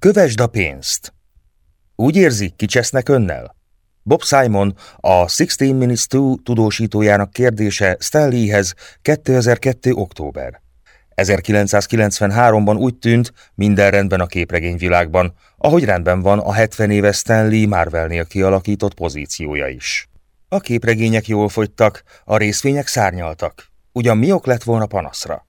Kövesd a pénzt! Úgy érzi, kicsesznek önnel? Bob Simon, a 16 Minutes 2 tudósítójának kérdése Stanleyhez 2002. október. 1993-ban úgy tűnt, minden rendben a képregényvilágban, ahogy rendben van a 70 éves Stanley Marvelnél kialakított pozíciója is. A képregények jól fogytak, a részvények szárnyaltak. Ugyan mi ok lett volna panaszra?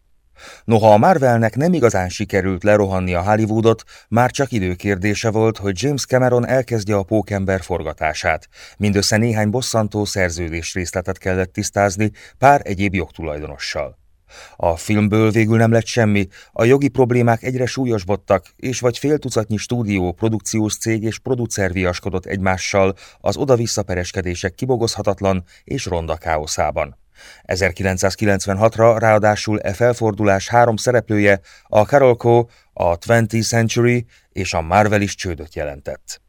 Noha a Marvelnek nem igazán sikerült lerohanni a Hollywoodot, már csak időkérdése volt, hogy James Cameron elkezdje a pókember forgatását. Mindössze néhány bosszantó szerződés részletet kellett tisztázni pár egyéb jogtulajdonossal. A filmből végül nem lett semmi, a jogi problémák egyre súlyosbodtak, és vagy fél tucatnyi stúdió, produkciós cég és producer viaskodott egymással az oda-vissza pereskedések kibogozhatatlan és ronda káoszában. 1996-ra ráadásul e felfordulás három szereplője, a Carolco, a 20th Century és a Marvel is csődöt jelentett.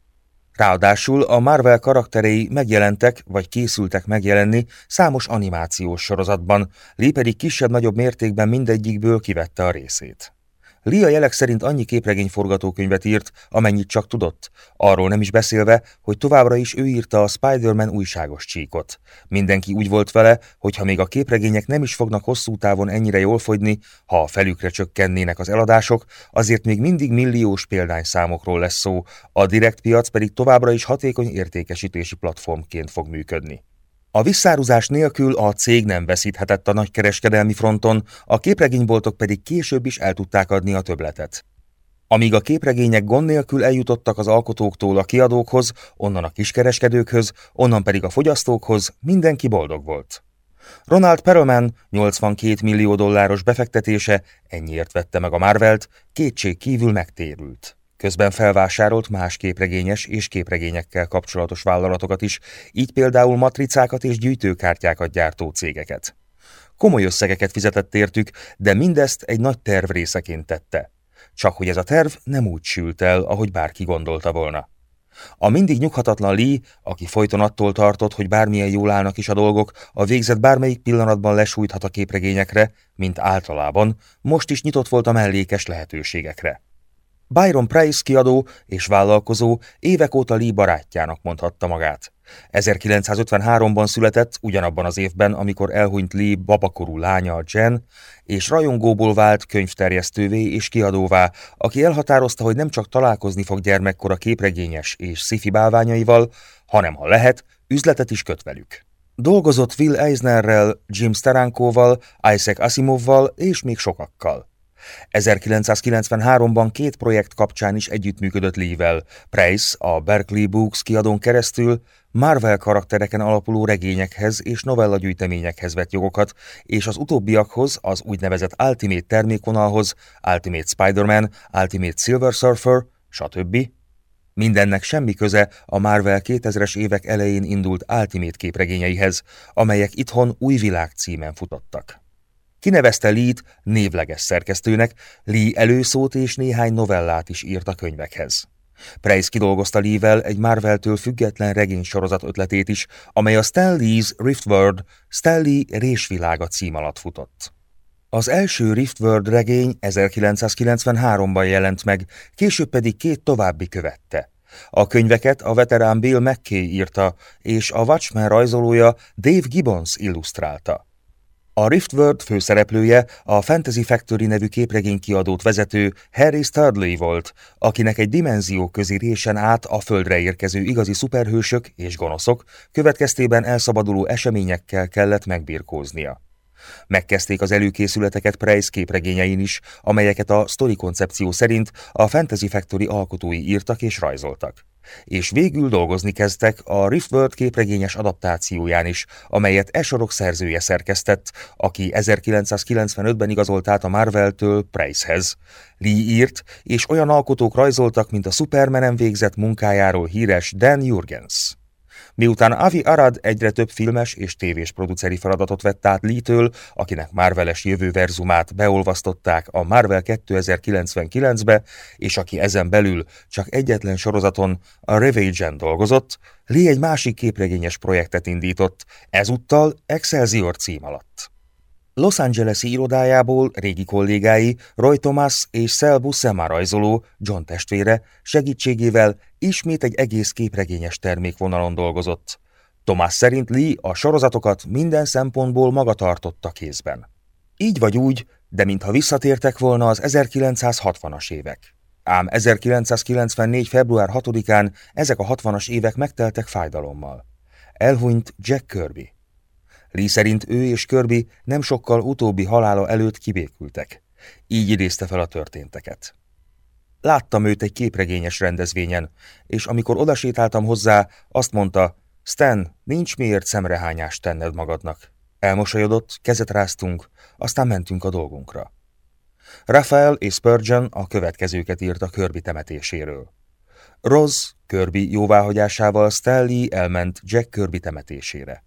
Ráadásul a Marvel karakterei megjelentek, vagy készültek megjelenni számos animációs sorozatban, Lee pedig kisebb-nagyobb mértékben mindegyikből kivette a részét. Lia jelek szerint annyi képregény forgatókönyvet írt, amennyit csak tudott, arról nem is beszélve, hogy továbbra is ő írta a Spider-Man újságos csíkot. Mindenki úgy volt vele, hogy ha még a képregények nem is fognak hosszú távon ennyire jól fogyni, ha a felükre csökkennének az eladások, azért még mindig milliós példányszámokról lesz szó, a direkt piac pedig továbbra is hatékony értékesítési platformként fog működni. A visszáruzás nélkül a cég nem veszíthetett a nagykereskedelmi fronton, a képregényboltok pedig később is el tudták adni a töbletet. Amíg a képregények gond nélkül eljutottak az alkotóktól a kiadókhoz, onnan a kiskereskedőkhöz, onnan pedig a fogyasztókhoz, mindenki boldog volt. Ronald Perelman 82 millió dolláros befektetése ennyiért vette meg a Marvelt, kétség kívül megtérült. Közben felvásárolt más képregényes és képregényekkel kapcsolatos vállalatokat is, így például matricákat és gyűjtőkártyákat gyártó cégeket. Komoly összegeket fizetett értük, de mindezt egy nagy terv részeként tette. Csak hogy ez a terv nem úgy sült el, ahogy bárki gondolta volna. A mindig nyughatatlan Lee, aki folyton attól tartott, hogy bármilyen jól állnak is a dolgok, a végzet bármelyik pillanatban lesújthat a képregényekre, mint általában, most is nyitott volt a mellékes lehetőségekre. Byron Price kiadó és vállalkozó évek óta Lee barátjának mondhatta magát. 1953-ban született, ugyanabban az évben, amikor elhunyt Lee babakorú lánya Jen, és rajongóból vált könyvterjesztővé és kiadóvá, aki elhatározta, hogy nem csak találkozni fog gyermekkora képregényes és sci bálványaival, hanem ha lehet, üzletet is köt velük. Dolgozott Will Eisnerrel, Jim Sterankóval, Isaac Asimovval és még sokakkal. 1993-ban két projekt kapcsán is együttműködött Lee-vel, Price a Berkeley Books kiadón keresztül Marvel karaktereken alapuló regényekhez és novellagyűjteményekhez vett jogokat, és az utóbbiakhoz, az úgynevezett Ultimate termékvonalhoz, Ultimate Spider-Man, Ultimate Silver Surfer, stb. Mindennek semmi köze a Marvel 2000-es évek elején indult Ultimate képregényeihez, amelyek itthon új világ címen futottak. Kinevezte Lee-t névleges szerkesztőnek, Lee előszót és néhány novellát is írt a könyvekhez. Price kidolgozta Lee-vel egy Marvel-től független regénysorozat ötletét is, amely a Stan Lee's Riftword, Stan Lee résvilága cím alatt futott. Az első Riftword regény 1993-ban jelent meg, később pedig két további követte. A könyveket a veterán Bill McKay írta, és a Watchmen rajzolója Dave Gibbons illusztrálta. A Riftword főszereplője a Fantasy Factory nevű képregénykiadót vezető Harry Studley volt, akinek egy dimenzió közi résen át a földre érkező igazi szuperhősök és gonoszok következtében elszabaduló eseményekkel kellett megbirkóznia. Megkezdték az előkészületeket Price képregényein is, amelyeket a sztori koncepció szerint a Fantasy Factory alkotói írtak és rajzoltak és végül dolgozni kezdtek a Riftworld képregényes adaptációján is, amelyet Esorok szerzője szerkesztett, aki 1995-ben igazolt át a Marvel-től Pricehez. Lee írt, és olyan alkotók rajzoltak, mint a Supermanen végzett munkájáról híres Dan Jurgens. Miután Avi Arad egyre több filmes és tévés produceri feladatot vett át Lee-től, akinek Marveles jövőverzumát beolvasztották a Marvel 2099-be, és aki ezen belül csak egyetlen sorozaton, a Revage-en dolgozott, Lee egy másik képregényes projektet indított, ezúttal Excelsior cím alatt. Los Angeles-i irodájából régi kollégái Roy Thomas és Sel Buscema John testvére segítségével ismét egy egész képregényes termékvonalon dolgozott. Thomas szerint Lee a sorozatokat minden szempontból maga tartotta kézben. Így vagy úgy, de mintha visszatértek volna az 1960-as évek. Ám 1994. február 6-án ezek a 60-as évek megteltek fájdalommal. Elhunyt Jack Kirby. Lee szerint ő és Kirby nem sokkal utóbbi halála előtt kibékültek. Így idézte fel a történteket. Láttam őt egy képregényes rendezvényen, és amikor odasétáltam hozzá, azt mondta, Stan, nincs miért szemrehányást tenned magadnak. Elmosolyodott, kezet ráztunk, aztán mentünk a dolgunkra. Raphael és Spurgeon a következőket írt a Kirby temetéséről. Roz, Kirby jóváhagyásával Stanley elment Jack Kirby temetésére.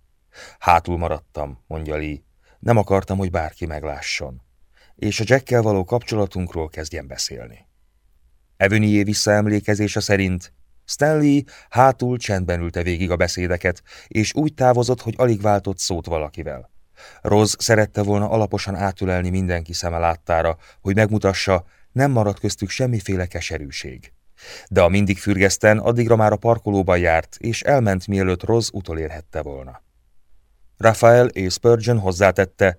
Hátul maradtam, mondja Lee. Nem akartam, hogy bárki meglásson. És a Jackkel való kapcsolatunkról kezdjen beszélni. Evönié visszaemlékezése szerint Stanley hátul csendben ülte végig a beszédeket, és úgy távozott, hogy alig váltott szót valakivel. Roz szerette volna alaposan átülelni mindenki szeme láttára, hogy megmutassa, nem maradt köztük semmiféle keserűség. De a mindig fürgeszten addigra már a parkolóban járt, és elment mielőtt Roz utolérhette volna. Rafael és Spurgeon hozzátette,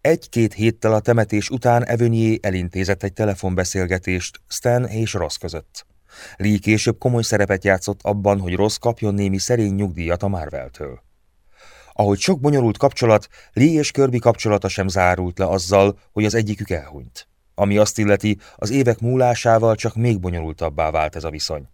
egy-két héttel a temetés után Evönyé elintézett egy telefonbeszélgetést Stan és Ross között. Lee később komoly szerepet játszott abban, hogy Ross kapjon némi szerény nyugdíjat a Marveltől. Ahogy sok bonyolult kapcsolat, Lee és Kirby kapcsolata sem zárult le azzal, hogy az egyikük elhunyt. Ami azt illeti, az évek múlásával csak még bonyolultabbá vált ez a viszony.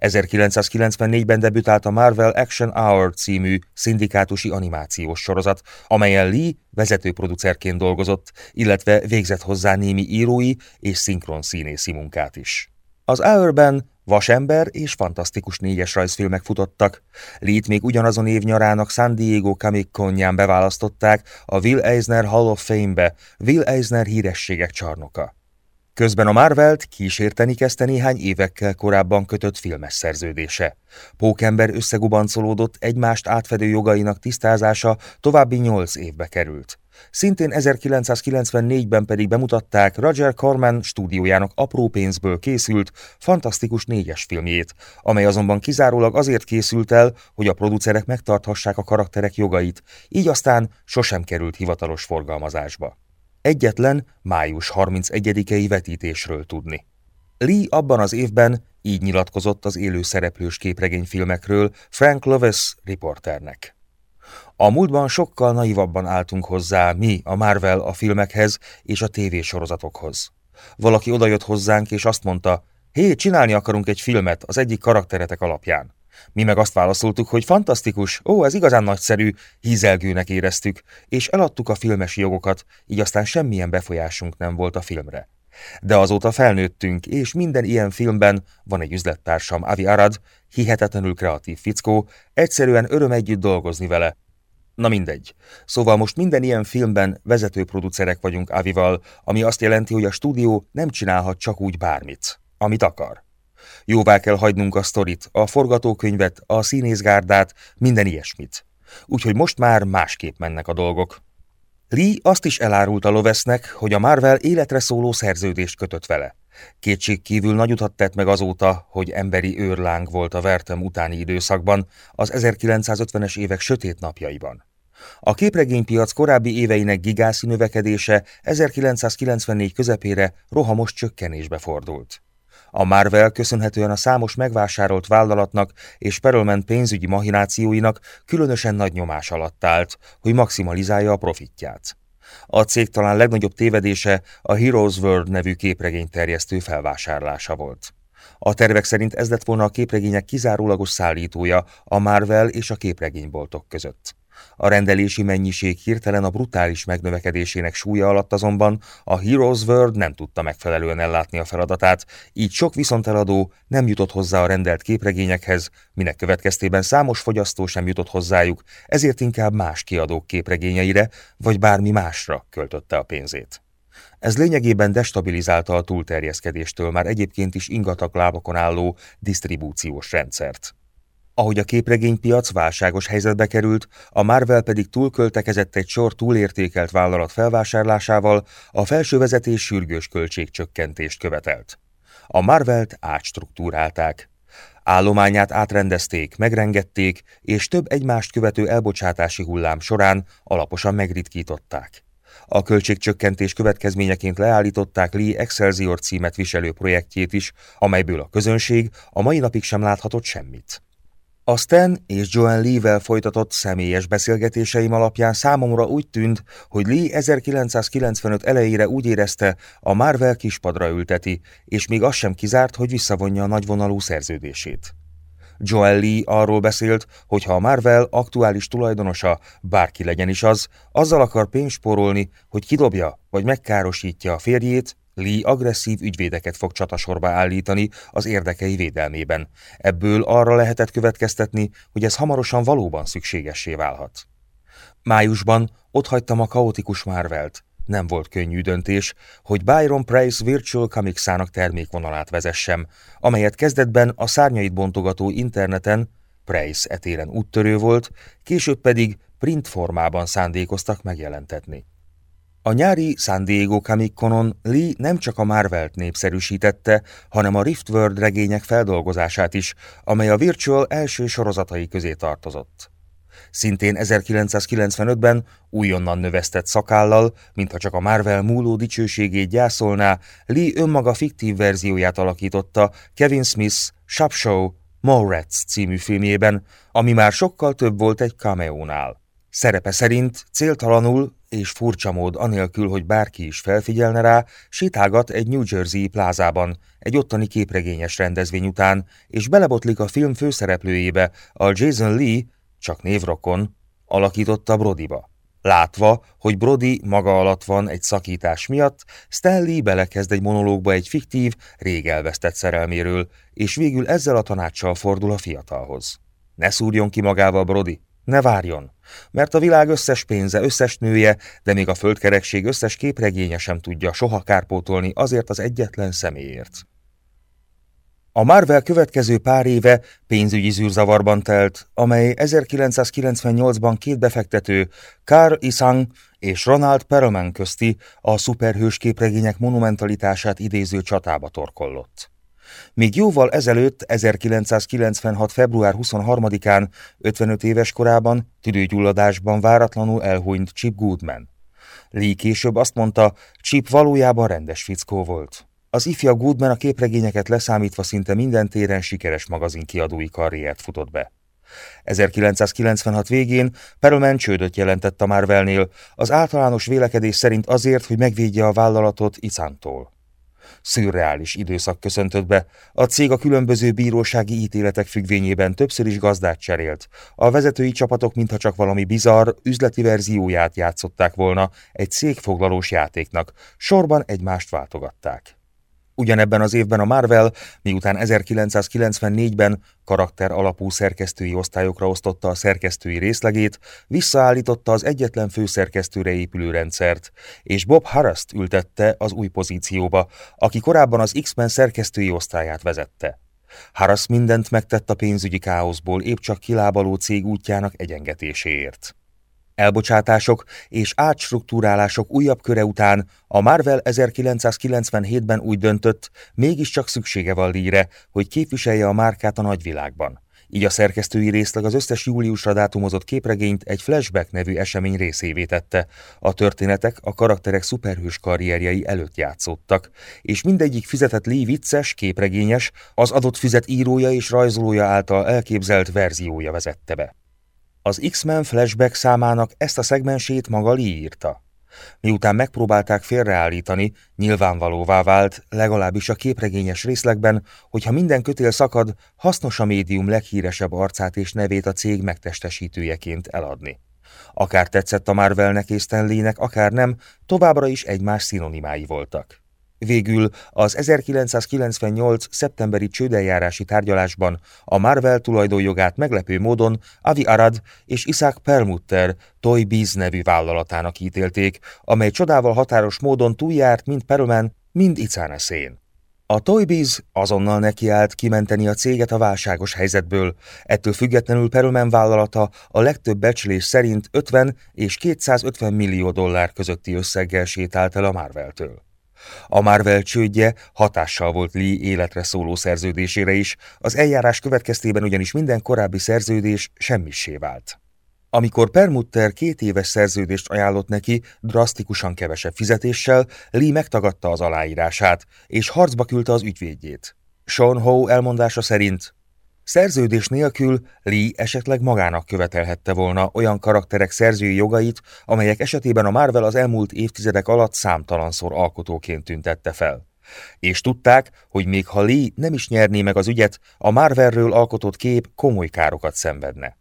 1994-ben debütált a Marvel Action Hour című szindikátusi animációs sorozat, amelyen Lee vezetőproducerként dolgozott, illetve végzett hozzá némi írói és szinkron színészi munkát is. Az Hour-ben Vasember és fantasztikus négyes rajzfilmek futottak. Lee-t még ugyanazon év nyarának San Diego Comic Conján beválasztották a Will Eisner Hall of Fame-be, Will Eisner hírességek csarnoka. Közben a Marvelt kísérteni kezdte néhány évekkel korábban kötött filmes szerződése. Pókember összegubancolódott, egymást átfedő jogainak tisztázása további nyolc évbe került. Szintén 1994-ben pedig bemutatták Roger Corman stúdiójának apró pénzből készült, fantasztikus négyes filmjét, amely azonban kizárólag azért készült el, hogy a producerek megtarthassák a karakterek jogait, így aztán sosem került hivatalos forgalmazásba egyetlen május 31-i vetítésről tudni. Lee abban az évben így nyilatkozott az élő szereplős képregényfilmekről Frank Lovis riporternek. A múltban sokkal naivabban álltunk hozzá mi, a Marvel a filmekhez és a tévésorozatokhoz. Valaki odajött hozzánk és azt mondta, hé, csinálni akarunk egy filmet az egyik karakteretek alapján. Mi meg azt válaszoltuk, hogy fantasztikus, ó, ez igazán nagyszerű, hízelgőnek éreztük, és eladtuk a filmes jogokat, így aztán semmilyen befolyásunk nem volt a filmre. De azóta felnőttünk, és minden ilyen filmben van egy üzlettársam, Avi Arad, hihetetlenül kreatív fickó, egyszerűen öröm együtt dolgozni vele. Na mindegy. Szóval most minden ilyen filmben vezető producerek vagyunk Avival, ami azt jelenti, hogy a stúdió nem csinálhat csak úgy bármit, amit akar. Jóvá kell hagynunk a sztorit, a forgatókönyvet, a színészgárdát, minden ilyesmit. Úgyhogy most már másképp mennek a dolgok. Lee azt is elárult a Lovesznek, hogy a Marvel életre szóló szerződést kötött vele. Kétség kívül nagy utat tett meg azóta, hogy emberi őrláng volt a Vertem utáni időszakban, az 1950-es évek sötét napjaiban. A képregénypiac korábbi éveinek gigászi növekedése 1994 közepére rohamos csökkenésbe fordult. A Marvel köszönhetően a számos megvásárolt vállalatnak és Perelman pénzügyi mahinációinak különösen nagy nyomás alatt állt, hogy maximalizálja a profitját. A cég talán legnagyobb tévedése a Heroes World nevű képregény terjesztő felvásárlása volt. A tervek szerint ez lett volna a képregények kizárólagos szállítója a Marvel és a képregényboltok között. A rendelési mennyiség hirtelen a brutális megnövekedésének súlya alatt azonban a Heroes World nem tudta megfelelően ellátni a feladatát, így sok viszonteladó nem jutott hozzá a rendelt képregényekhez, minek következtében számos fogyasztó sem jutott hozzájuk, ezért inkább más kiadók képregényeire, vagy bármi másra költötte a pénzét. Ez lényegében destabilizálta a túlterjeszkedéstől már egyébként is ingatag lábakon álló disztribúciós rendszert. Ahogy a képregénypiac válságos helyzetbe került, a Marvel pedig túlköltekezett egy sor túlértékelt vállalat felvásárlásával, a felső vezetés sürgős költségcsökkentést követelt. A Marvelt átstruktúrálták. Állományát átrendezték, megrengették, és több egymást követő elbocsátási hullám során alaposan megritkították. A költségcsökkentés következményeként leállították Lee Excelsior címet viselő projektjét is, amelyből a közönség a mai napig sem láthatott semmit. A Stan és Joan Lee-vel folytatott személyes beszélgetéseim alapján számomra úgy tűnt, hogy Lee 1995 elejére úgy érezte, a Marvel kispadra ülteti, és még az sem kizárt, hogy visszavonja a nagyvonalú szerződését. Joel Lee arról beszélt, hogy ha a Marvel aktuális tulajdonosa, bárki legyen is az, azzal akar pénzt spórolni, hogy kidobja vagy megkárosítja a férjét, Lee agresszív ügyvédeket fog csatasorba állítani az érdekei védelmében. Ebből arra lehetett következtetni, hogy ez hamarosan valóban szükségessé válhat. Májusban otthagytam a kaotikus Marvelt. Nem volt könnyű döntés, hogy Byron Price Virtual Comicsának termékvonalát vezessem, amelyet kezdetben a szárnyait bontogató interneten, Price etéren úttörő volt, később pedig print formában szándékoztak megjelentetni. A nyári San Diego Comic Lee nem csak a Marvelt népszerűsítette, hanem a Riftworld regények feldolgozását is, amely a Virtual első sorozatai közé tartozott. Szintén 1995-ben újonnan növesztett szakállal, mintha csak a Marvel múló dicsőségét gyászolná, Lee önmaga fiktív verzióját alakította Kevin Smith Shop Show Rats című filmjében, ami már sokkal több volt egy cameónál. Szerepe szerint céltalanul és furcsa mód anélkül, hogy bárki is felfigyelne rá, sétálgat egy New Jersey plázában, egy ottani képregényes rendezvény után, és belebotlik a film főszereplőjébe, a Jason Lee, csak névrokon, alakította Brodyba. Látva, hogy Brody maga alatt van egy szakítás miatt, Stanley belekezd egy monológba egy fiktív, rég elvesztett szerelméről, és végül ezzel a tanácssal fordul a fiatalhoz. Ne szúrjon ki magával, Brody, ne várjon, mert a világ összes pénze, összes nője, de még a földkerekség összes képregénye sem tudja soha kárpótolni azért az egyetlen személyért. A Marvel következő pár éve pénzügyi zűrzavarban telt, amely 1998-ban két befektető, Carl Isang és Ronald Perelman közti a szuperhős képregények monumentalitását idéző csatába torkollott. Még jóval ezelőtt, 1996. február 23-án, 55 éves korában, tüdőgyulladásban váratlanul elhunyt Chip Goodman. Lee később azt mondta, Chip valójában rendes fickó volt. Az ifja Goodman a képregényeket leszámítva szinte minden téren sikeres magazinkiadói karriert futott be. 1996 végén Perelman csődöt jelentett a Marvelnél, az általános vélekedés szerint azért, hogy megvédje a vállalatot Icántól. Szürreális időszak köszöntött be, a cég a különböző bírósági ítéletek függvényében többször is gazdát cserélt. A vezetői csapatok mintha csak valami bizarr, üzleti verzióját játszották volna egy cégfoglalós játéknak, sorban egymást váltogatták. Ugyanebben az évben a Marvel, miután 1994-ben karakter alapú szerkesztői osztályokra osztotta a szerkesztői részlegét, visszaállította az egyetlen főszerkesztőre épülő rendszert, és Bob Harrast ültette az új pozícióba, aki korábban az X-Men szerkesztői osztályát vezette. Harris mindent megtett a pénzügyi káoszból épp csak kilábaló cég útjának egyengetéséért. Elbocsátások és átstruktúrálások újabb köre után a Marvel 1997-ben úgy döntött, mégiscsak szüksége van Lee-re, hogy képviselje a márkát a nagyvilágban. Így a szerkesztői részleg az összes júliusra dátumozott képregényt egy flashback nevű esemény részévé tette. A történetek a karakterek szuperhős karrierjei előtt játszódtak, és mindegyik fizetett Lee vicces, képregényes, az adott füzet írója és rajzolója által elképzelt verziója vezette be. Az X-Men flashback számának ezt a szegmensét maga Lee írta. Miután megpróbálták félreállítani, nyilvánvalóvá vált, legalábbis a képregényes részlegben, hogy ha minden kötél szakad, hasznos a médium leghíresebb arcát és nevét a cég megtestesítőjeként eladni. Akár tetszett a Marvelnek és Stanleynek, akár nem, továbbra is egymás szinonimái voltak. Végül az 1998. szeptemberi csődeljárási tárgyalásban a Marvel tulajdonjogát meglepő módon Avi Arad és Isaac Perlmutter Toy Biz nevű vállalatának ítélték, amely csodával határos módon túljárt mind Perlman, mind Icáneszén. A Toybiz azonnal nekiállt kimenteni a céget a válságos helyzetből, ettől függetlenül Perelman vállalata a legtöbb becslés szerint 50 és 250 millió dollár közötti összeggel sétált el a Marvel-től. A Marvel csődje hatással volt Lee életre szóló szerződésére is, az eljárás következtében ugyanis minden korábbi szerződés semmissé vált. Amikor Permutter két éves szerződést ajánlott neki, drasztikusan kevesebb fizetéssel, Lee megtagadta az aláírását, és harcba küldte az ügyvédjét. Sean Ho elmondása szerint Szerződés nélkül Lee esetleg magának követelhette volna olyan karakterek szerzői jogait, amelyek esetében a Marvel az elmúlt évtizedek alatt számtalanszor alkotóként tüntette fel. És tudták, hogy még ha Lee nem is nyerné meg az ügyet, a Marvelről alkotott kép komoly károkat szenvedne.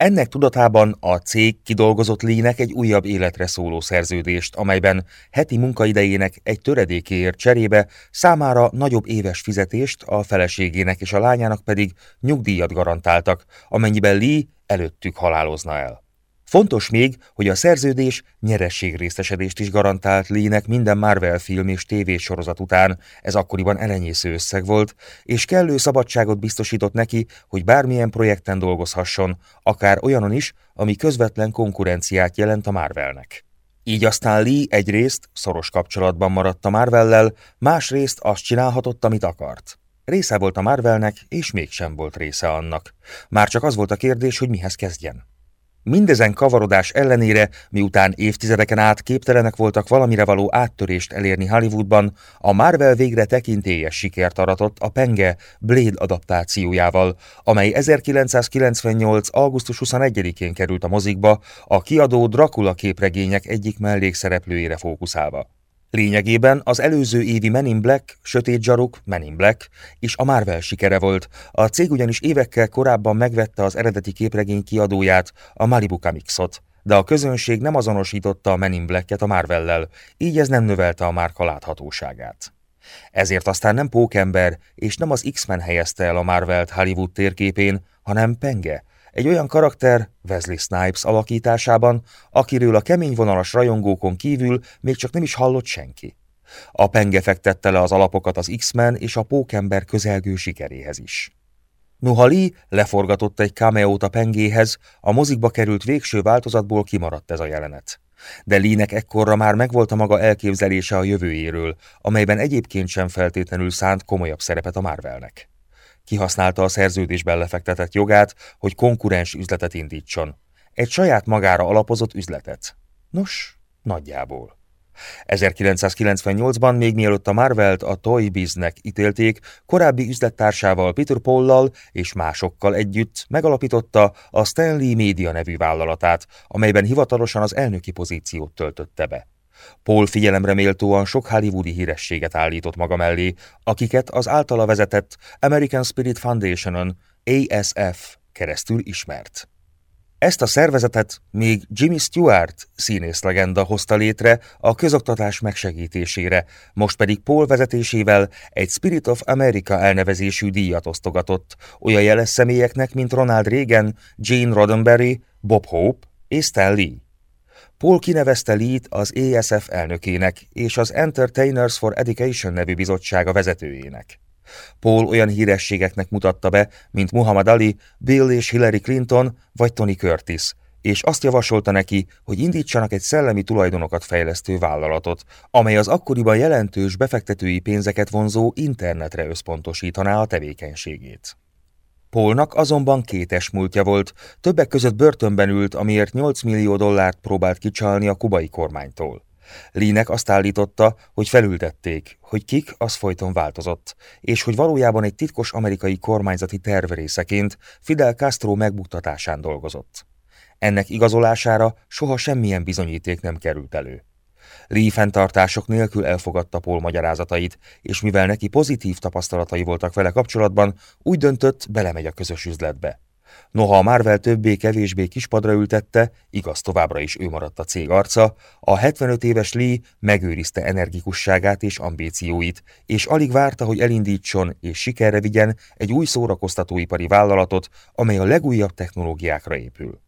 Ennek tudatában a cég kidolgozott Lee-nek egy újabb életre szóló szerződést, amelyben heti munkaidejének egy töredékéért cserébe számára nagyobb éves fizetést, a feleségének és a lányának pedig nyugdíjat garantáltak, amennyiben Lee előttük halálozna el. Fontos még, hogy a szerződés nyerességrészesedést is garantált Lee-nek minden Marvel film és tévésorozat után, ez akkoriban elenyésző összeg volt, és kellő szabadságot biztosított neki, hogy bármilyen projekten dolgozhasson, akár olyanon is, ami közvetlen konkurenciát jelent a Marvelnek. Így aztán Lee egyrészt szoros kapcsolatban maradt a Marvellel, másrészt azt csinálhatott, amit akart. Része volt a Marvelnek, és mégsem volt része annak. Már csak az volt a kérdés, hogy mihez kezdjen. Mindezen kavarodás ellenére, miután évtizedeken át képtelenek voltak valamire való áttörést elérni Hollywoodban, a Marvel végre tekintélyes sikert aratott a Penge Blade adaptációjával, amely 1998. augusztus 21-én került a mozikba, a kiadó Dracula képregények egyik mellékszereplőjére fókuszálva. Lényegében az előző évi Men in Black, Sötét Zsaruk, Men in Black és a Marvel sikere volt. A cég ugyanis évekkel korábban megvette az eredeti képregény kiadóját, a Malibu Comicsot, de a közönség nem azonosította a Men in Black-et a Marvellel, így ez nem növelte a márka láthatóságát. Ezért aztán nem Pókember és nem az X-Men helyezte el a Marvelt Hollywood térképén, hanem Penge, egy olyan karakter Wesley Snipes alakításában, akiről a kemény vonalas rajongókon kívül még csak nem is hallott senki. A penge fektette le az alapokat az X-Men és a pókember közelgő sikeréhez is. Noha Lee leforgatott egy cameót a pengéhez, a mozikba került végső változatból kimaradt ez a jelenet. De Lee-nek ekkorra már megvolt a maga elképzelése a jövőjéről, amelyben egyébként sem feltétlenül szánt komolyabb szerepet a Marvelnek. Kihasználta a szerződésben lefektetett jogát, hogy konkurens üzletet indítson. Egy saját magára alapozott üzletet. Nos, nagyjából. 1998-ban, még mielőtt a Marvelt a Toy Biznek ítélték, korábbi üzlettársával Peter Paul-lal és másokkal együtt megalapította a Stanley Media nevű vállalatát, amelyben hivatalosan az elnöki pozíciót töltötte be. Paul figyelemre méltóan sok hollywoodi hírességet állított maga mellé, akiket az általa vezetett American Spirit Foundation-on, ASF keresztül ismert. Ezt a szervezetet még Jimmy Stewart színészlegenda hozta létre a közoktatás megsegítésére, most pedig Paul vezetésével egy Spirit of America elnevezésű díjat osztogatott olyan jeles személyeknek, mint Ronald Reagan, Jane Roddenberry, Bob Hope és Stan Lee. Paul kinevezte Lee-t az ESF elnökének és az Entertainers for Education nevű bizottsága vezetőjének. Paul olyan hírességeknek mutatta be, mint Muhammad Ali, Bill és Hillary Clinton vagy Tony Curtis, és azt javasolta neki, hogy indítsanak egy szellemi tulajdonokat fejlesztő vállalatot, amely az akkoriban jelentős befektetői pénzeket vonzó internetre összpontosítaná a tevékenységét. Polnak azonban kétes múltja volt, többek között börtönben ült, amiért 8 millió dollárt próbált kicsalni a kubai kormánytól. Línek azt állította, hogy felültették, hogy kik, az folyton változott, és hogy valójában egy titkos amerikai kormányzati terv részeként Fidel Castro megbuktatásán dolgozott. Ennek igazolására soha semmilyen bizonyíték nem került elő. Lee fenntartások nélkül elfogadta Paul magyarázatait, és mivel neki pozitív tapasztalatai voltak vele kapcsolatban, úgy döntött, belemegy a közös üzletbe. Noha a Marvel többé-kevésbé kispadra ültette, igaz továbbra is ő maradt a cég arca, a 75 éves Lee megőrizte energikusságát és ambícióit, és alig várta, hogy elindítson és sikerre vigyen egy új szórakoztatóipari vállalatot, amely a legújabb technológiákra épül.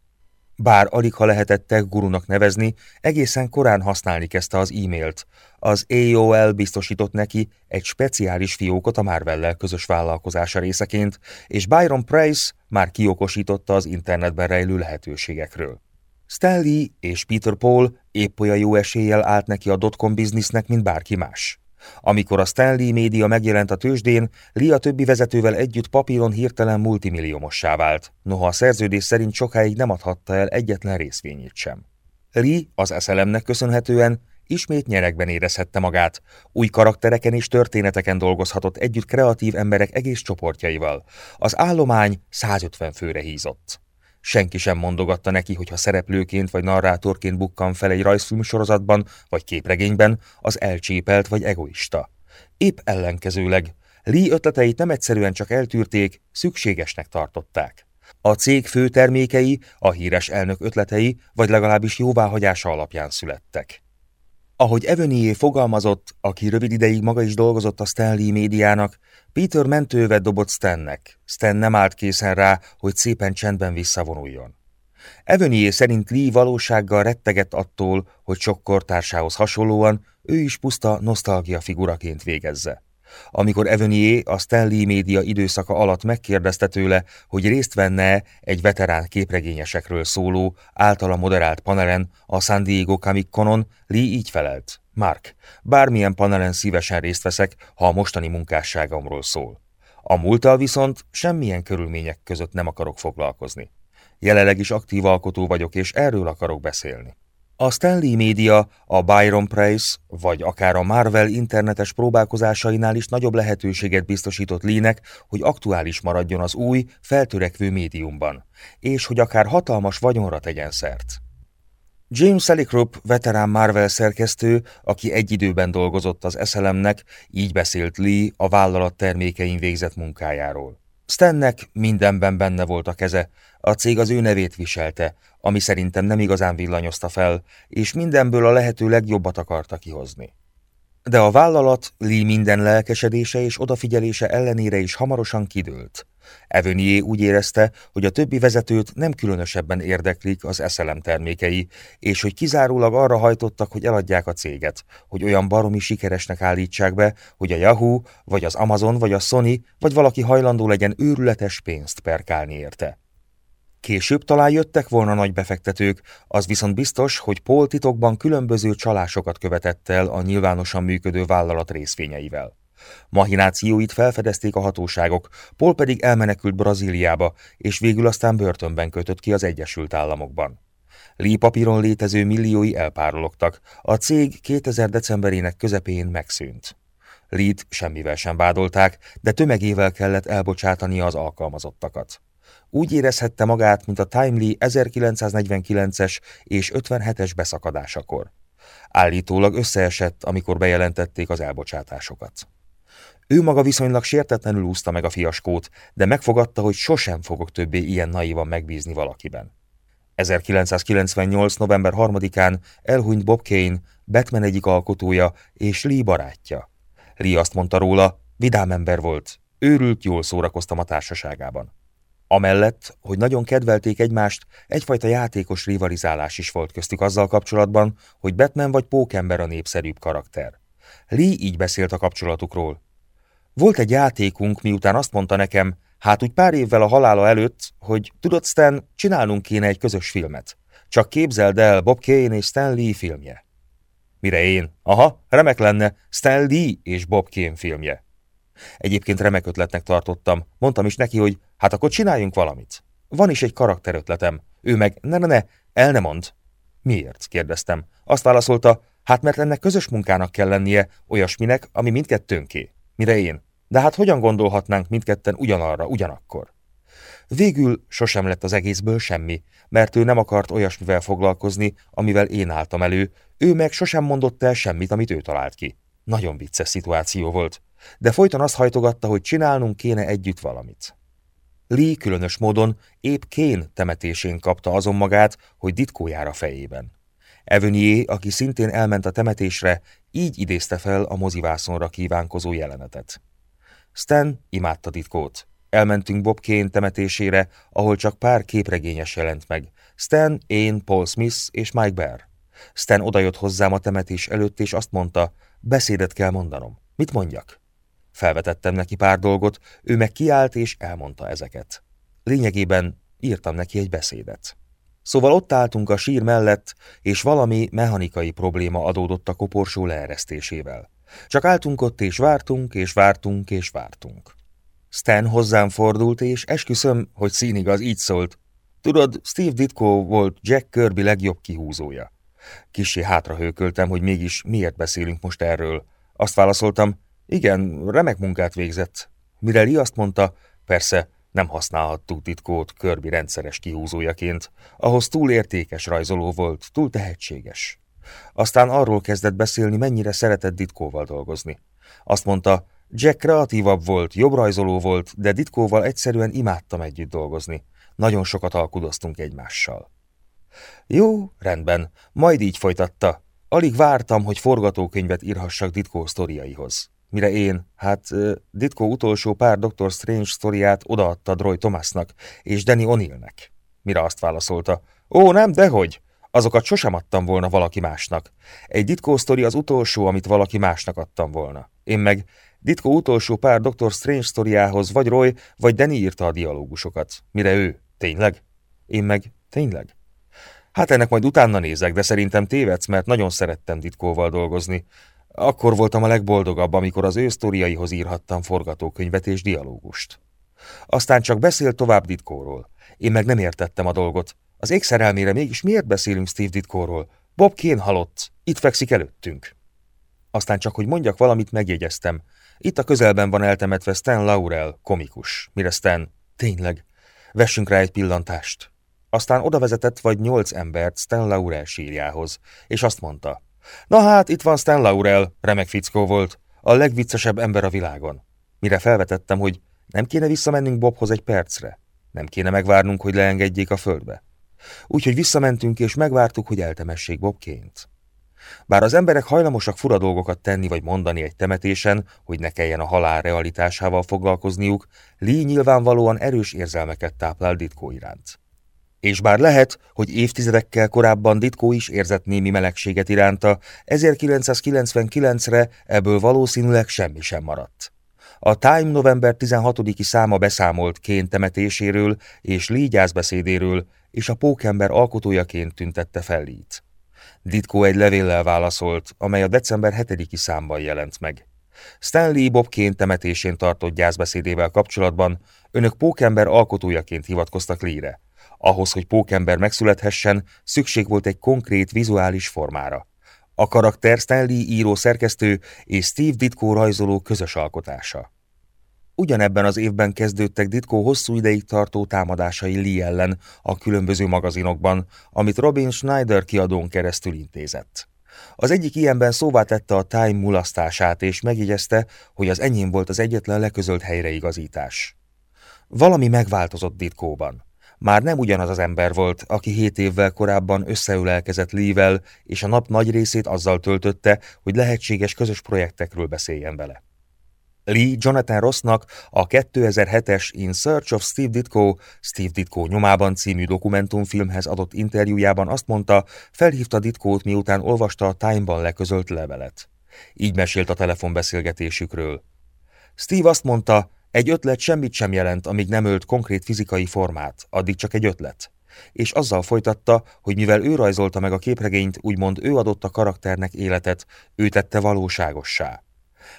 Bár alig ha lehetett gurunak nevezni, egészen korán használni kezdte az e-mailt. Az AOL biztosított neki egy speciális fiókot a Marvellel közös vállalkozása részeként, és Byron Price már kiokosította az internetben rejlő lehetőségekről. Stanley és Peter Paul épp olyan jó eséllyel állt neki a dotcom biznisznek, mint bárki más. Amikor a Stanley média megjelent a tőzsdén, Lee a többi vezetővel együtt papíron hirtelen multimilliómossá vált, noha a szerződés szerint sokáig nem adhatta el egyetlen részvényét sem. Lee az eszelemnek köszönhetően ismét nyerekben érezhette magát, új karaktereken és történeteken dolgozhatott együtt kreatív emberek egész csoportjaival. Az állomány 150 főre hízott. Senki sem mondogatta neki, hogy ha szereplőként vagy narrátorként bukkan fel egy rajzfilm sorozatban vagy képregényben, az elcsépelt vagy egoista. Épp ellenkezőleg, Lee ötleteit nem egyszerűen csak eltűrték, szükségesnek tartották. A cég fő termékei, a híres elnök ötletei, vagy legalábbis jóváhagyása alapján születtek. Ahogy Evanier fogalmazott, aki rövid ideig maga is dolgozott a Stanley médiának, Peter mentővet dobott Stannek. Stan nem állt készen rá, hogy szépen csendben visszavonuljon. Evanier szerint Lee valósággal rettegett attól, hogy sok kortársához hasonlóan ő is puszta nosztalgia figuraként végezze. Amikor Evanier a Stanley média időszaka alatt megkérdezte tőle, hogy részt venne egy veterán képregényesekről szóló, általa moderált panelen a San Diego Comic Conon, Lee így felelt. Mark, bármilyen panelen szívesen részt veszek, ha a mostani munkásságomról szól. A múlttal viszont semmilyen körülmények között nem akarok foglalkozni. Jelenleg is aktív alkotó vagyok, és erről akarok beszélni. A Stanley Media, a Byron Price, vagy akár a Marvel internetes próbálkozásainál is nagyob lehetőséget biztosított Lee-nek, hogy aktuális maradjon az új, feltörekvő médiumban, és hogy akár hatalmas vagyonra tegyen szert. James Alikrup, veterán Marvel szerkesztő, aki egy időben dolgozott az eszelemnek, így beszélt Lee a vállalat termékein végzett munkájáról. Stannek mindenben benne volt a keze, a cég az ő nevét viselte, ami szerintem nem igazán villanyozta fel, és mindenből a lehető legjobbat akarta kihozni. De a vállalat Lee minden lelkesedése és odafigyelése ellenére is hamarosan kidőlt. Evönié úgy érezte, hogy a többi vezetőt nem különösebben érdeklik az eszelem termékei, és hogy kizárólag arra hajtottak, hogy eladják a céget, hogy olyan baromi sikeresnek állítsák be, hogy a Yahoo, vagy az Amazon, vagy a Sony, vagy valaki hajlandó legyen őrületes pénzt perkálni érte. Később talán jöttek volna nagy befektetők, az viszont biztos, hogy Paul titokban különböző csalásokat követett el a nyilvánosan működő vállalat részvényeivel. Mahinációit felfedezték a hatóságok, Paul pedig elmenekült Brazíliába, és végül aztán börtönben kötött ki az Egyesült Államokban. Lee papíron létező milliói elpárologtak, a cég 2000 decemberének közepén megszűnt. Lee-t semmivel sem vádolták, de tömegével kellett elbocsátania az alkalmazottakat. Úgy érezhette magát, mint a Timely 1949-es és 57-es beszakadásakor. Állítólag összeesett, amikor bejelentették az elbocsátásokat. Ő maga viszonylag sértetlenül úszta meg a fiaskót, de megfogadta, hogy sosem fogok többé ilyen naivan megbízni valakiben. 1998. november 3-án elhunyt Bob Kane, Batman egyik alkotója és Lee barátja. Lee azt mondta róla, vidám ember volt, őrült, jól szórakoztam a társaságában. Amellett, hogy nagyon kedvelték egymást, egyfajta játékos rivalizálás is volt köztük azzal kapcsolatban, hogy Batman vagy Pókember a népszerűbb karakter. Lee így beszélt a kapcsolatukról. Volt egy játékunk, miután azt mondta nekem, hát úgy pár évvel a halála előtt, hogy tudod, Stan, csinálnunk kéne egy közös filmet. Csak képzeld el Bob Kane és Stan Lee filmje. Mire én? Aha, remek lenne Stan Lee és Bob Kane filmje. Egyébként remek ötletnek tartottam. Mondtam is neki, hogy hát akkor csináljunk valamit. Van is egy karakterötletem. Ő meg, ne-ne-ne, el ne mond. Miért? kérdeztem. Azt válaszolta, hát mert ennek közös munkának kell lennie, olyasminek, ami mindkettőnké. Mire én? De hát hogyan gondolhatnánk mindketten ugyanarra, ugyanakkor? Végül sosem lett az egészből semmi, mert ő nem akart olyasmivel foglalkozni, amivel én álltam elő, ő meg sosem mondott el semmit, amit ő talált ki. Nagyon vicces szituáció volt, de folyton azt hajtogatta, hogy csinálnunk kéne együtt valamit. Lee különös módon épp Kén temetésén kapta azon magát, hogy ditkójára fejében. Evönié, aki szintén elment a temetésre, így idézte fel a mozivászonra kívánkozó jelenetet. Stan imádta ditkót. Elmentünk Bob Kane temetésére, ahol csak pár képregényes jelent meg. Stan, én, Paul Smith és Mike Bear. Stan odajött hozzám a temetés előtt, és azt mondta, beszédet kell mondanom. Mit mondjak? Felvetettem neki pár dolgot, ő meg kiállt és elmondta ezeket. Lényegében írtam neki egy beszédet. Szóval ott álltunk a sír mellett, és valami mechanikai probléma adódott a koporsó leeresztésével. Csak álltunk ott, és vártunk, és vártunk, és vártunk. Stan hozzám fordult, és esküszöm, hogy színigaz így szólt. Tudod, Steve Ditko volt Jack Kirby legjobb kihúzója. Kissé hátrahőköltem, hogy mégis miért beszélünk most erről. Azt válaszoltam, igen, remek munkát végzett. Mire Lee azt mondta, persze, nem használhattuk titkót Kirby rendszeres kihúzójaként, ahhoz túl értékes rajzoló volt, túl tehetséges. Aztán arról kezdett beszélni, mennyire szeretett Ditkóval dolgozni. Azt mondta, Jack kreatívabb volt, jobb rajzoló volt, de Ditkóval egyszerűen imádtam együtt dolgozni. Nagyon sokat alkudoztunk egymással. Jó, rendben, majd így folytatta. Alig vártam, hogy forgatókönyvet írhassak Ditkó sztoriaihoz. Mire én, hát Ditko utolsó pár Dr. Strange sztoriát odaadta Roy Thomasnak és Danny O'Neillnek. Mire azt válaszolta, ó nem, dehogy, azokat sosem adtam volna valaki másnak. Egy Ditko sztori az utolsó, amit valaki másnak adtam volna. Én meg Ditko utolsó pár Dr. Strange sztoriához vagy Roy, vagy Danny írta a dialógusokat. Mire ő? Tényleg? Én meg? Tényleg? Hát ennek majd utána nézek, de szerintem tévedsz, mert nagyon szerettem Ditkóval dolgozni. Akkor voltam a legboldogabb, amikor az ő sztoriaihoz írhattam forgatókönyvet és dialógust. Aztán csak beszélt tovább Ditkóról. Én meg nem értettem a dolgot. Az égszerelmére mégis miért beszélünk Steve Ditkóról? Bob Kén halott, itt fekszik előttünk. Aztán csak, hogy mondjak valamit, megjegyeztem. Itt a közelben van eltemetve Stan Laurel, komikus. Mire Stan? Tényleg. Vessünk rá egy pillantást. Aztán oda vezetett vagy nyolc embert Stan Laurel sírjához, és azt mondta, Na hát, itt van Stan Laurel, remek fickó volt, a legviccesebb ember a világon. Mire felvetettem, hogy nem kéne visszamennünk Bobhoz egy percre, nem kéne megvárnunk, hogy leengedjék a földbe. Úgyhogy visszamentünk és megvártuk, hogy eltemessék Bobként. Bár az emberek hajlamosak fura dolgokat tenni vagy mondani egy temetésen, hogy ne kelljen a halál realitásával foglalkozniuk, Lee nyilvánvalóan erős érzelmeket táplál Ditko iránt. És bár lehet, hogy évtizedekkel korábban Ditko is érzett némi melegséget iránta, 1999-re ebből valószínűleg semmi sem maradt. A Time november 16-i száma beszámolt Kén temetéséről és Lee gyászbeszédéről, és a pókember alkotójaként tüntette fel Lee-t. Ditko egy levéllel válaszolt, amely a december 7-i számban jelent meg. Stanley Bobként temetésén tartott gyászbeszédével kapcsolatban önök pókember alkotójaként hivatkoztak Lee-re. Ahhoz, hogy pókember megszülethessen, szükség volt egy konkrét vizuális formára. A karakter Stanley író szerkesztő és Steve Ditko rajzoló közös alkotása. Ugyanebben az évben kezdődtek Ditko hosszú ideig tartó támadásai Lee ellen a különböző magazinokban, amit Robin Schneider kiadón keresztül intézett. Az egyik ilyenben szóvá tette a Time mulasztását, és megjegyezte, hogy az enyém volt az egyetlen leközölt helyreigazítás. Valami megváltozott Ditkóban. Már nem ugyanaz az ember volt, aki hét évvel korábban összeülelkezett Lee-vel, és a nap nagy részét azzal töltötte, hogy lehetséges közös projektekről beszéljen vele. Lee Jonathan Rossnak a 2007-es In Search of Steve Ditko, Steve Ditko nyomában című dokumentumfilmhez adott interjújában azt mondta, felhívta Ditkót, miután olvasta a Time-ban leközölt levelet. Így mesélt a telefonbeszélgetésükről. Steve azt mondta, egy ötlet semmit sem jelent, amíg nem ölt konkrét fizikai formát, addig csak egy ötlet. És azzal folytatta, hogy mivel ő rajzolta meg a képregényt, úgymond ő adott a karakternek életet, ő tette valóságossá.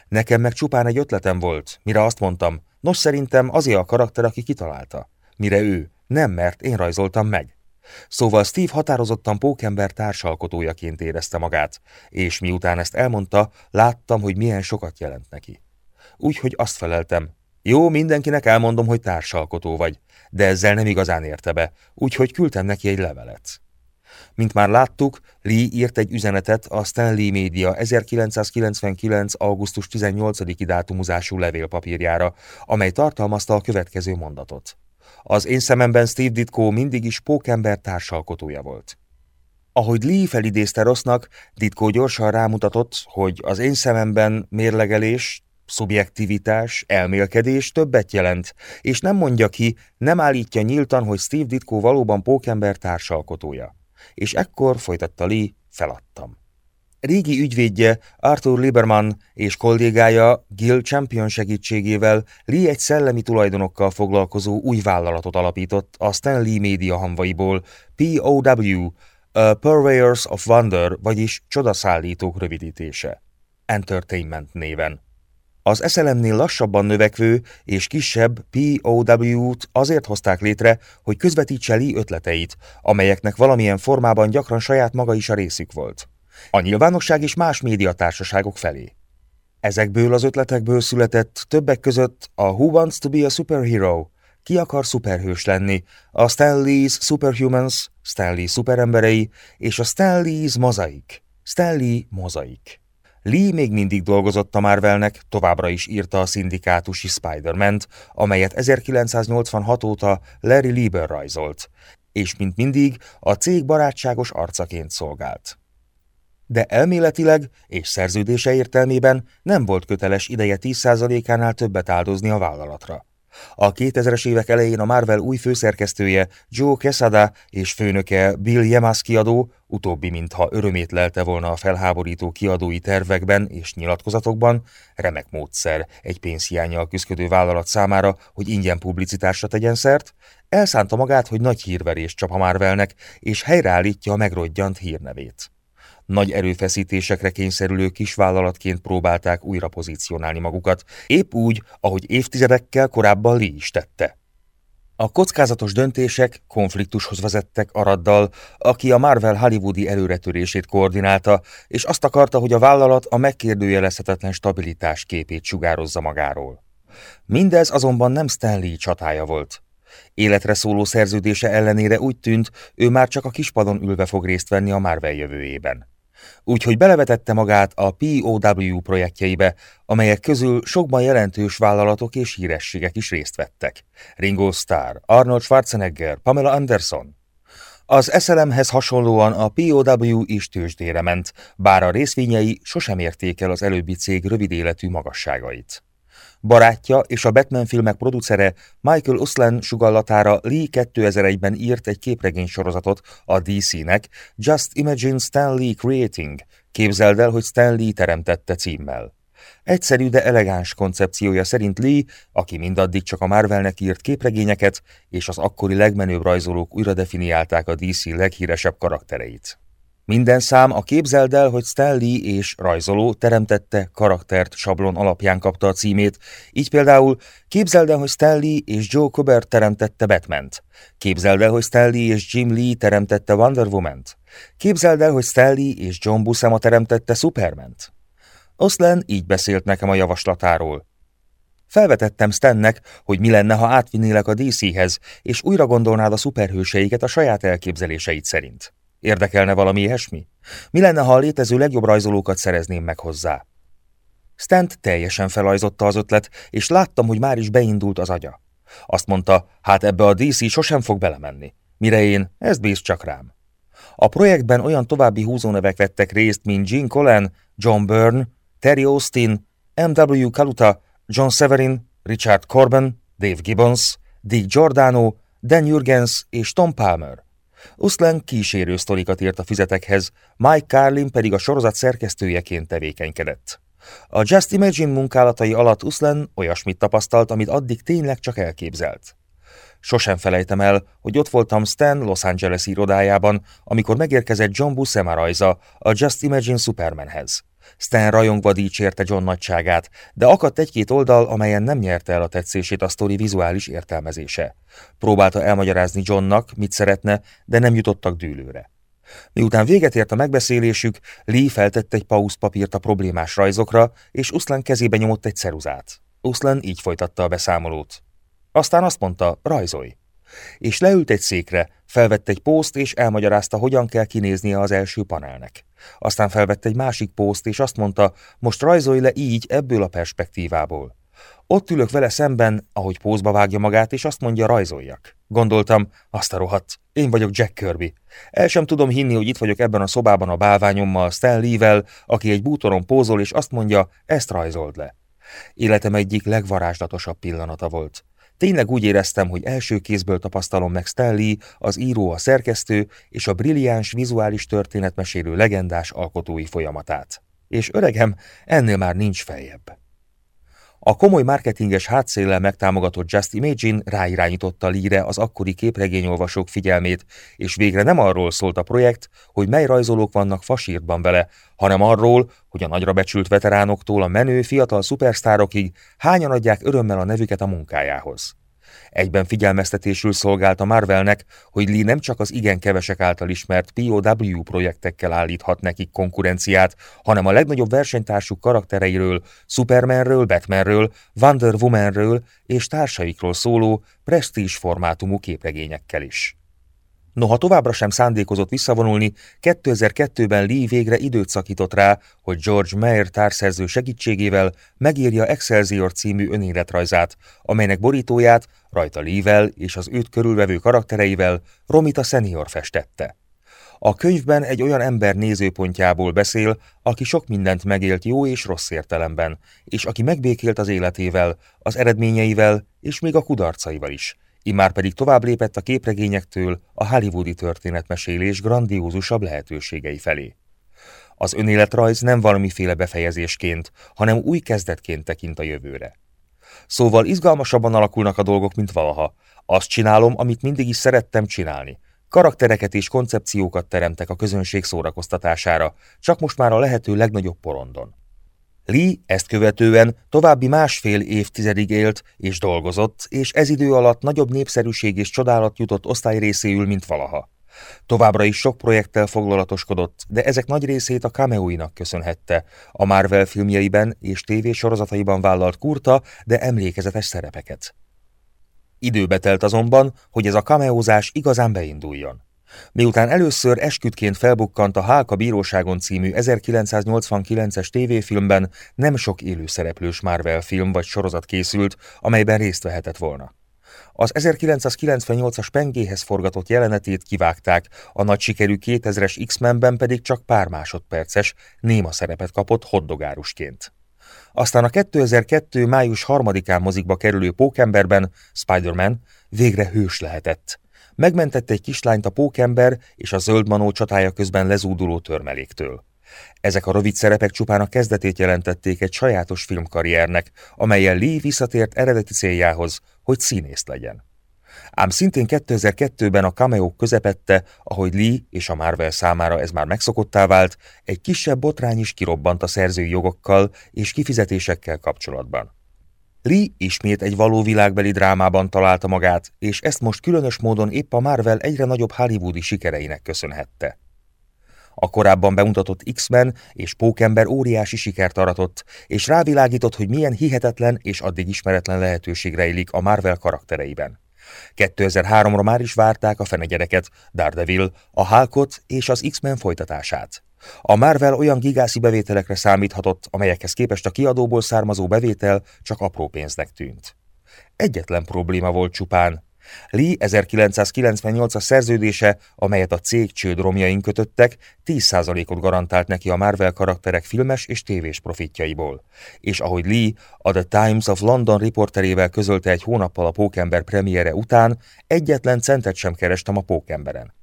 Nekem meg csupán egy ötletem volt, mire azt mondtam, nos szerintem azért a karakter, aki kitalálta. Mire ő, nem mert én rajzoltam meg. Szóval Steve határozottan pókember társalkotójaként érezte magát, és miután ezt elmondta, láttam, hogy milyen sokat jelent neki. Úgyhogy azt feleltem, jó, mindenkinek elmondom, hogy társalkotó vagy, de ezzel nem igazán érte be, úgyhogy küldtem neki egy levelet. Mint már láttuk, Lee írt egy üzenetet a Stanley Media 1999. augusztus 18-i dátumuzású levélpapírjára, amely tartalmazta a következő mondatot. Az én szememben Steve Ditko mindig is pókember társalkotója volt. Ahogy Lee felidézte Rossnak, Ditko gyorsan rámutatott, hogy az én szememben mérlegelés, szubjektivitás, elmélkedés többet jelent, és nem mondja ki, nem állítja nyíltan, hogy Steve Ditko valóban pókember társalkotója. És ekkor, folytatta Lee, feladtam. Régi ügyvédje Arthur Lieberman és kollégája Gil Champion segítségével Lee egy szellemi tulajdonokkal foglalkozó új vállalatot alapított a Stanley média hamvaiból, POW, a Purveyors of Wonder, vagyis csodaszállítók rövidítése. Entertainment néven. Az SLM-nél lassabban növekvő és kisebb POW-t azért hozták létre, hogy közvetítse Lee ötleteit, amelyeknek valamilyen formában gyakran saját maga is a részük volt. A nyilvánosság és más médiatársaságok felé. Ezekből az ötletekből született többek között a Who Wants to be a Superhero, ki akar szuperhős lenni, a Stanley's Superhumans, Stanley szuperemberei és a Stanley's Mozaik, Stanley Mozaik. Lee még mindig dolgozott a Marvelnek, továbbra is írta a szindikátusi Spider-Man-t, amelyet 1986 óta Larry Lieber rajzolt, és mint mindig a cég barátságos arcaként szolgált. De elméletileg és szerződése értelmében nem volt köteles ideje 10%-ánál többet áldozni a vállalatra. A 2000-es évek elején a Marvel új főszerkesztője Joe Quesada és főnöke Bill Jemas kiadó, utóbbi mintha örömét lelte volna a felháborító kiadói tervekben és nyilatkozatokban, remek módszer. Egy pénzhiányjal küzdő vállalat számára, hogy ingyen publicitásra tegyen szert, elszánta magát, hogy nagy hírverést csap a Marvelnek, és helyreállítja a megrodjant hírnevét nagy erőfeszítésekre kényszerülő kisvállalatként próbálták újra pozícionálni magukat, épp úgy, ahogy évtizedekkel korábban Lee is tette. A kockázatos döntések konfliktushoz vezettek Araddal, aki a Marvel hollywoodi előretörését koordinálta, és azt akarta, hogy a vállalat a megkérdőjelezhetetlen stabilitás képét sugározza magáról. Mindez azonban nem Stanley csatája volt. Életre szóló szerződése ellenére úgy tűnt, ő már csak a kispadon ülve fog részt venni a Marvel jövőjében úgyhogy belevetette magát a POW projektjeibe, amelyek közül sokban jelentős vállalatok és hírességek is részt vettek. Ringo Starr, Arnold Schwarzenegger, Pamela Anderson. Az SLM-hez hasonlóan a POW is tőzsdére ment, bár a részvényei sosem érték el az előbbi cég rövid életű magasságait. Barátja és a Batman filmek producere Michael Uslan sugallatára Lee 2001-ben írt egy képregény sorozatot a DC-nek Just Imagine Stan Lee Creating, képzeld el, hogy Stan Lee teremtette címmel. Egyszerű, de elegáns koncepciója szerint Lee, aki mindaddig csak a Marvelnek írt képregényeket, és az akkori legmenőbb rajzolók újra definiálták a DC leghíresebb karaktereit. Minden szám a képzeld el, hogy Stanley és rajzoló teremtette karaktert sablon alapján kapta a címét, így például képzeld el, hogy Stanley és Joe Kubert teremtette Batman-t. Képzeld el, hogy Stanley és Jim Lee teremtette Wonder Woman-t. Képzeld el, hogy Stanley és John Buscema teremtette Superman-t. Oszlen így beszélt nekem a javaslatáról. Felvetettem Stannek, hogy mi lenne, ha átvinnélek a DC-hez, és újra gondolnád a szuperhőseiket a saját elképzeléseit szerint. Érdekelne valami ilyesmi? Mi lenne, ha a létező legjobb rajzolókat szerezném meg hozzá? Stent teljesen felajzotta az ötlet, és láttam, hogy már is beindult az agya. Azt mondta, hát ebbe a DC sosem fog belemenni. Mire én, ezt bíz csak rám. A projektben olyan további húzónevek vettek részt, mint Gene Colan, John Byrne, Terry Austin, M.W. Kaluta, John Severin, Richard Corbin, Dave Gibbons, Dick Giordano, Dan Jurgens és Tom Palmer. Uszlen kísérő sztorikat írt a füzetekhez, Mike Carlin pedig a sorozat szerkesztőjeként tevékenykedett. A Just Imagine munkálatai alatt Uszlen olyasmit tapasztalt, amit addig tényleg csak elképzelt. Sosem felejtem el, hogy ott voltam Stan Los Angeles irodájában, amikor megérkezett John Buscema rajza a Just Imagine Supermanhez. Stan rajongva dicsérte John nagyságát, de akadt egy-két oldal, amelyen nem nyerte el a tetszését a sztori vizuális értelmezése. Próbálta elmagyarázni Johnnak, mit szeretne, de nem jutottak dűlőre. Miután véget ért a megbeszélésük, Lee feltette egy pauszpapírt a problémás rajzokra, és Uszlan kezébe nyomott egy ceruzát. Uszlan így folytatta a beszámolót. Aztán azt mondta, rajzolj. És leült egy székre, felvette egy pószt, és elmagyarázta, hogyan kell kinéznie az első panelnek. Aztán felvette egy másik pószt, és azt mondta, most rajzolj le így, ebből a perspektívából. Ott ülök vele szemben, ahogy pózba vágja magát, és azt mondja, rajzoljak. Gondoltam, azt a rohadt, én vagyok Jack Kirby. El sem tudom hinni, hogy itt vagyok ebben a szobában a bálványommal, Stan Lee-vel, aki egy bútoron pózol, és azt mondja, ezt rajzold le. Életem egyik legvarázslatosabb pillanata volt. Tényleg úgy éreztem, hogy első kézből tapasztalom meg Stanley, az író, a szerkesztő és a brilliáns vizuális történetmesélő legendás alkotói folyamatát. És öregem, ennél már nincs feljebb. A komoly marketinges hátszéllel megtámogatott Just Imagine ráirányította Lee-re az akkori képregényolvasók figyelmét, és végre nem arról szólt a projekt, hogy mely rajzolók vannak fasírtban vele, hanem arról, hogy a nagyra becsült veteránoktól a menő fiatal szupersztárokig hányan adják örömmel a nevüket a munkájához. Egyben figyelmeztetésül szolgált a Marvelnek, hogy Lee nem csak az igen kevesek által ismert POW projektekkel állíthat nekik konkurenciát, hanem a legnagyobb versenytársuk karaktereiről, Supermanről, Batmanről, Wonder Womanről és társaikról szóló presztízs formátumú képregényekkel is. Noha továbbra sem szándékozott visszavonulni, 2002-ben Lee végre időt szakított rá, hogy George Meyer társzerző segítségével megírja Excelsior című önéletrajzát, amelynek borítóját rajta Lee-vel és az őt körülvevő karaktereivel Romita senior festette. A könyvben egy olyan ember nézőpontjából beszél, aki sok mindent megélt jó és rossz értelemben, és aki megbékélt az életével, az eredményeivel és még a kudarcaival is, immár pedig tovább lépett a képregényektől a hollywoodi történetmesélés grandiózusabb lehetőségei felé. Az önéletrajz nem valamiféle befejezésként, hanem új kezdetként tekint a jövőre. Szóval izgalmasabban alakulnak a dolgok, mint valaha. Azt csinálom, amit mindig is szerettem csinálni. Karaktereket és koncepciókat teremtek a közönség szórakoztatására, csak most már a lehető legnagyobb porondon. Lee ezt követően további másfél évtizedig élt és dolgozott, és ez idő alatt nagyobb népszerűség és csodálat jutott osztályrészéül, mint valaha. Továbbra is sok projekttel foglalatoskodott, de ezek nagy részét a cameóinak köszönhette, a Marvel filmjeiben és tévésorozataiban vállalt kurta, de emlékezetes szerepeket. Időbe telt azonban, hogy ez a cameózás igazán beinduljon. Miután először esküdként felbukkant a Hálka Bíróságon című 1989-es tévéfilmben, nem sok élőszereplős Marvel film vagy sorozat készült, amelyben részt vehetett volna. Az 1998-as pengéhez forgatott jelenetét kivágták, a nagy sikerű 2000-es X-Menben pedig csak pár másodperces, néma szerepet kapott hoddogárusként. Aztán a 2002. május 3-án mozikba kerülő Pókemberben Spider-Man végre hős lehetett. Megmentette egy kislányt a pókember és a zöld manó csatája közben lezúduló törmeléktől. Ezek a rövid szerepek csupán a kezdetét jelentették egy sajátos filmkarriernek, amelyen Lee visszatért eredeti céljához, hogy színész legyen. Ám szintén 2002-ben a cameo közepette, ahogy Lee és a Marvel számára ez már megszokottá vált, egy kisebb botrány is kirobbant a szerzői jogokkal és kifizetésekkel kapcsolatban. Lee ismét egy való világbeli drámában találta magát, és ezt most különös módon épp a Marvel egyre nagyobb hollywoodi sikereinek köszönhette. A korábban bemutatott X-Men és Pókember óriási sikert aratott, és rávilágított, hogy milyen hihetetlen és addig ismeretlen lehetőség rejlik a Marvel karaktereiben. 2003-ra már is várták a fenegyereket, Daredevil, a Hulkot és az X-Men folytatását. A Marvel olyan gigászi bevételekre számíthatott, amelyekhez képest a kiadóból származó bevétel csak apró pénznek tűnt. Egyetlen probléma volt csupán. Lee 1998-as szerződése, amelyet a cég csőd romjain kötöttek, 10%-ot garantált neki a Marvel karakterek filmes és tévés profitjaiból. És ahogy Lee a The Times of London riporterével közölte egy hónappal a Pókember premiére után, egyetlen centet sem kerestem a Pókemberen.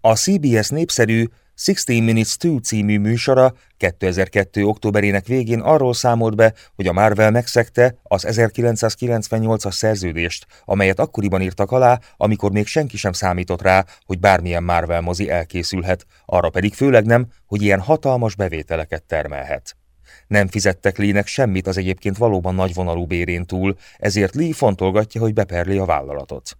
A CBS népszerű 16 Minutes 2 című műsora 2002. októberének végén arról számolt be, hogy a Marvel megszegte az 1998-as szerződést, amelyet akkoriban írtak alá, amikor még senki sem számított rá, hogy bármilyen Marvel mozi elkészülhet, arra pedig főleg nem, hogy ilyen hatalmas bevételeket termelhet. Nem fizettek Lee-nek semmit az egyébként valóban nagyvonalú bérén túl, ezért Lee fontolgatja, hogy beperli a vállalatot.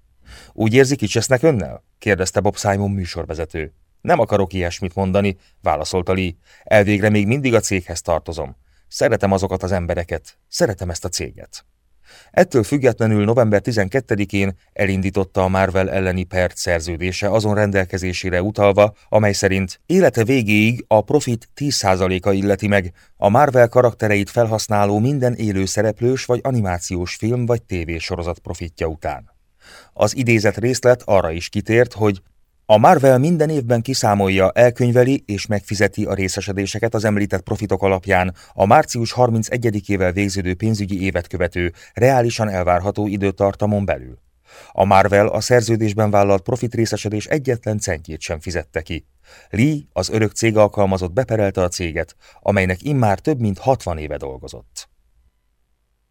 Úgy érzi, kicsesznek önnel? kérdezte Bob Simon műsorvezető. Nem akarok ilyesmit mondani, válaszolta Lee. Elvégre még mindig a céghez tartozom. Szeretem azokat az embereket, szeretem ezt a céget. Ettől függetlenül november 12-én elindította a Marvel elleni pert szerződése azon rendelkezésére utalva, amely szerint élete végéig a profit 10%-a illeti meg a Marvel karaktereit felhasználó minden élő szereplős vagy animációs film vagy tévésorozat profitja után. Az idézet részlet arra is kitért, hogy A Marvel minden évben kiszámolja, elkönyveli és megfizeti a részesedéseket az említett profitok alapján a március 31-ével végződő pénzügyi évet követő, reálisan elvárható időtartamon belül. A Marvel a szerződésben vállalt profit részesedés egyetlen centjét sem fizette ki. Lee, az örök cég alkalmazott beperelte a céget, amelynek immár több mint 60 éve dolgozott.